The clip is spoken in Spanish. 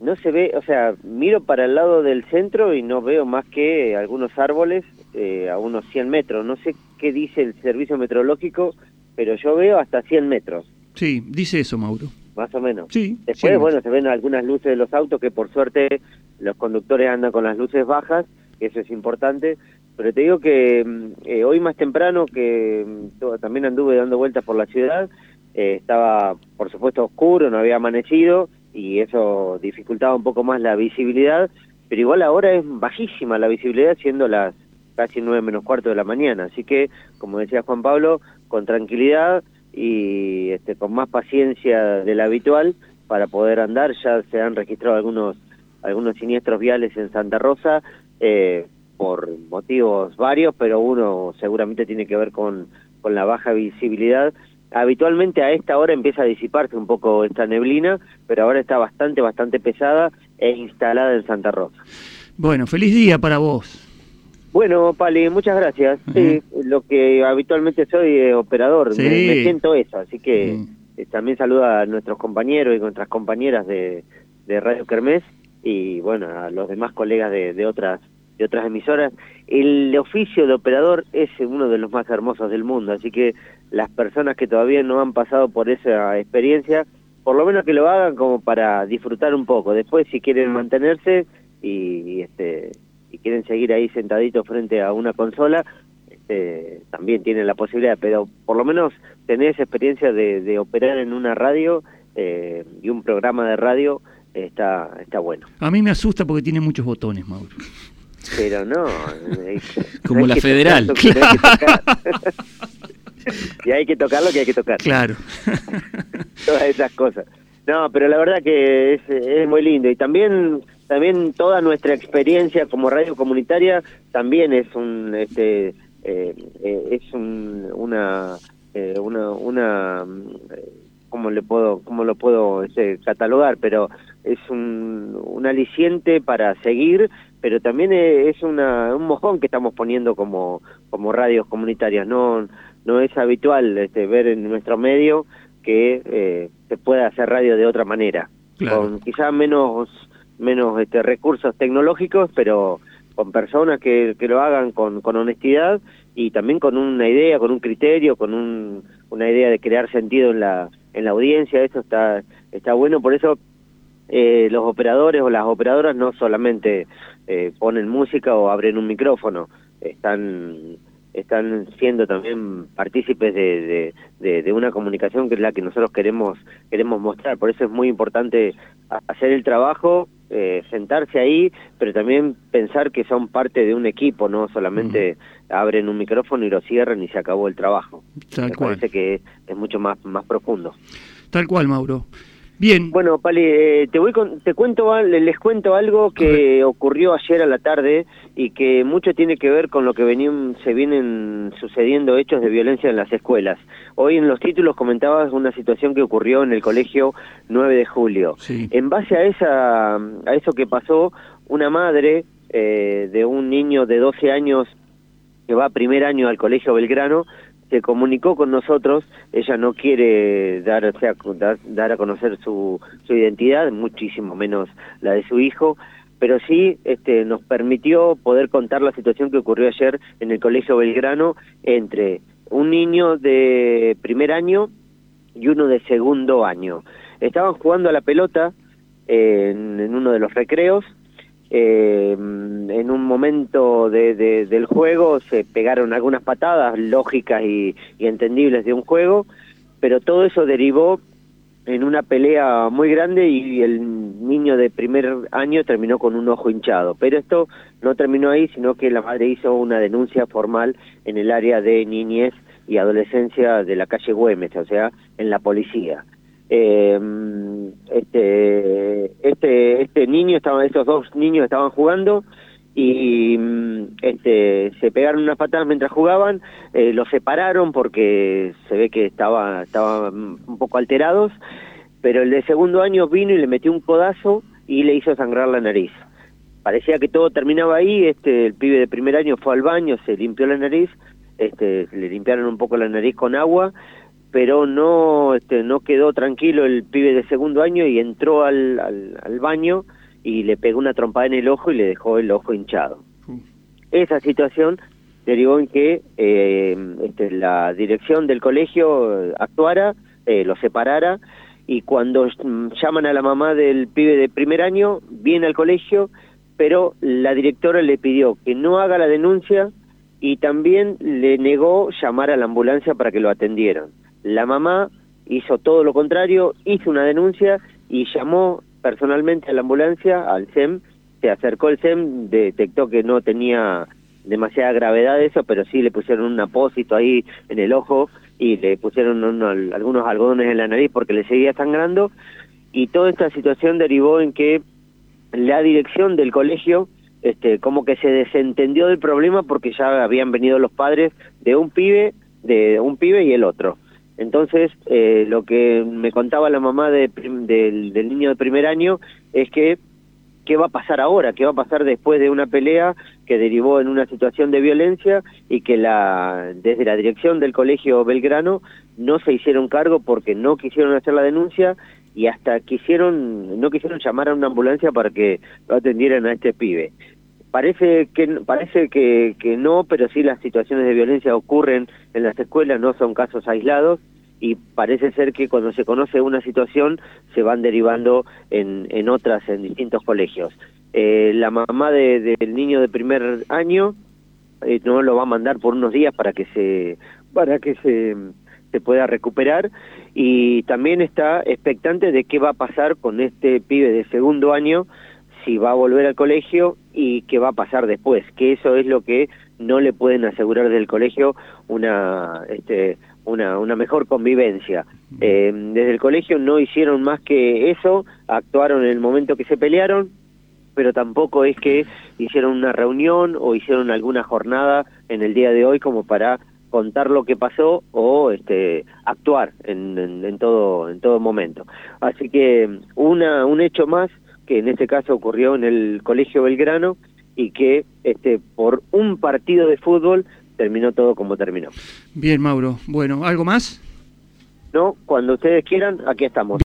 no se ve, o sea, miro para el lado del centro y no veo más que algunos árboles eh, a unos 100 metros. No sé qué dice el servicio meteorológico, pero yo veo hasta 100 metros. Sí, dice eso, Mauro. Más o menos. Sí. Después, bueno, se ven algunas luces de los autos que por suerte los conductores andan con las luces bajas, eso es importante. Pero te digo que mm, eh, hoy más temprano, que mm, también anduve dando vueltas por la ciudad, eh, estaba por supuesto oscuro, no había amanecido y eso dificultaba un poco más la visibilidad, pero igual ahora es bajísima la visibilidad siendo las casi nueve menos cuarto de la mañana, así que como decía Juan Pablo, con tranquilidad y este, con más paciencia de la habitual para poder andar, ya se han registrado algunos algunos siniestros viales en Santa Rosa eh, por motivos varios, pero uno seguramente tiene que ver con, con la baja visibilidad Habitualmente a esta hora empieza a disiparse un poco esta neblina, pero ahora está bastante, bastante pesada e instalada en Santa Rosa. Bueno, feliz día para vos. Bueno, Pali, muchas gracias. sí, lo que habitualmente soy es operador, me, siento eso, así que eh, también saluda a nuestros compañeros y nuestras compañeras de, de Radio Kermés y bueno, a los demás colegas de, de otras de otras emisoras. El oficio de operador es uno de los más hermosos del mundo, así que las personas que todavía no han pasado por esa experiencia, por lo menos que lo hagan como para disfrutar un poco. Después, si quieren mantenerse y, este y quieren seguir ahí sentaditos frente a una consola, este, también tienen la posibilidad, pero por lo menos tener esa experiencia de, operar en una radio eh, y un programa de radio está, está bueno. A mí me asusta porque tiene muchos botones, Mauro. Pero no. Como la federal. Hay que tocar lo que hay que tocar. Claro. Todas esas cosas. No, pero la verdad que es, es muy lindo. Y también también toda nuestra experiencia como radio comunitaria también es un este eh, eh, es un, una eh, una una cómo le puedo cómo lo puedo este, catalogar pero es un, un aliciente para seguir pero también es una, un mojón que estamos poniendo como, como radios comunitarias. No, no es habitual este, ver en nuestro medio que eh, se pueda hacer radio de otra manera, con quizás menos, menos este, recursos tecnológicos, pero con personas que, que lo hagan con, con honestidad y también con una idea, con un criterio, con un, una idea de crear sentido en la, en la audiencia. Eso está, está bueno, por eso eh, los operadores o las operadoras no solamente eh, ponen música o abren un micrófono, están están siendo también partícipes de, de, una comunicación que es la que nosotros queremos queremos mostrar. Por eso es muy importante hacer el trabajo, eh, sentarse ahí, pero también pensar que son parte de un equipo, no solamente abren un micrófono y lo cierran y se acabó el trabajo. Me parece que es mucho más, más profundo. Tal cual, Mauro. Bien. Bueno, Pali, eh, te voy te cuento, les cuento algo que ocurrió ayer a la tarde y que mucho tiene que ver con lo que venían, se vienen sucediendo hechos de violencia en las escuelas. Hoy en los títulos comentabas una situación que ocurrió en el colegio 9 de julio. En base a esa, a eso que pasó, una madre eh, de un niño de 12 años que va primer año al colegio Belgrano se comunicó con nosotros, ella no quiere dar, o sea, dar, a conocer su, su identidad, muchísimo menos la de su hijo, pero sí este, nos permitió poder contar la situación que ocurrió ayer en el Colegio Belgrano entre un niño de primer año y uno de segundo año. Estaban jugando a la pelota en uno de los recreos eh, en un momento de, del juego se pegaron algunas patadas lógicas y, entendibles de un juego, pero todo eso derivó en una pelea muy grande y el niño de primer año terminó con un ojo hinchado. Pero esto no terminó ahí, sino que la madre hizo una denuncia formal en el área de niñez y adolescencia de la calle Güemes, o sea, en la policía. Eh, este, este, este niño, estaban, estos dos niños estaban jugando y este, se pegaron unas patadas mientras jugaban, eh, los separaron porque se ve que estaba, estaban un poco alterados, pero el de segundo año vino y le metió un codazo y le hizo sangrar la nariz. Parecía que todo terminaba ahí, este, el pibe de primer año fue al baño, se limpió la nariz, este, le limpiaron un poco la nariz con agua pero no este, no quedó tranquilo el pibe de segundo año y entró al, al, baño y le pegó una trompada en el ojo y le dejó el ojo hinchado. Esa situación derivó en que eh, este, la dirección del colegio actuara, eh, lo separara y cuando llaman a la mamá del pibe de primer año, viene al colegio, pero la directora le pidió que no haga la denuncia y también le negó llamar a la ambulancia para que lo atendieran. La mamá hizo todo lo contrario, hizo una denuncia y llamó personalmente a la ambulancia, al SEM, se acercó el SEM, detectó que no tenía demasiada gravedad eso, pero sí le pusieron un apósito ahí en el ojo y le pusieron algunos algodones en la nariz porque le seguía sangrando y toda esta situación derivó en que la dirección del colegio este, como que se desentendió del problema porque ya habían venido los padres de un pibe, de un pibe y el otro. Entonces, eh, lo que me contaba la mamá del, del niño de primer año es que qué va a pasar ahora, qué va a pasar después de una pelea que derivó en una situación de violencia y que la desde la dirección del colegio Belgrano no se hicieron cargo porque no quisieron hacer la denuncia y hasta quisieron no quisieron llamar a una ambulancia para que lo atendieran a este pibe. Parece que parece que, que no, pero sí las situaciones de violencia ocurren en las escuelas, no son casos aislados y parece ser que cuando se conoce una situación se van derivando en, en otras en distintos colegios. Eh, la mamá del niño de primer año eh, no lo va a mandar por unos días para que se para que se, se pueda recuperar y también está expectante de qué va a pasar con este pibe de segundo año si va a volver al colegio y qué va a pasar después, que eso es lo que no le pueden asegurar del colegio una este una, una mejor convivencia. Eh, desde el colegio no hicieron más que eso, actuaron en el momento que se pelearon, pero tampoco es que hicieron una reunión o hicieron alguna jornada en el día de hoy como para contar lo que pasó o este actuar en, en, todo en todo momento así que una un hecho más que en este caso ocurrió en el colegio Belgrano y que este por un partido de fútbol terminó todo como terminó. Bien, Mauro. Bueno, ¿algo más? No, cuando ustedes quieran, aquí estamos.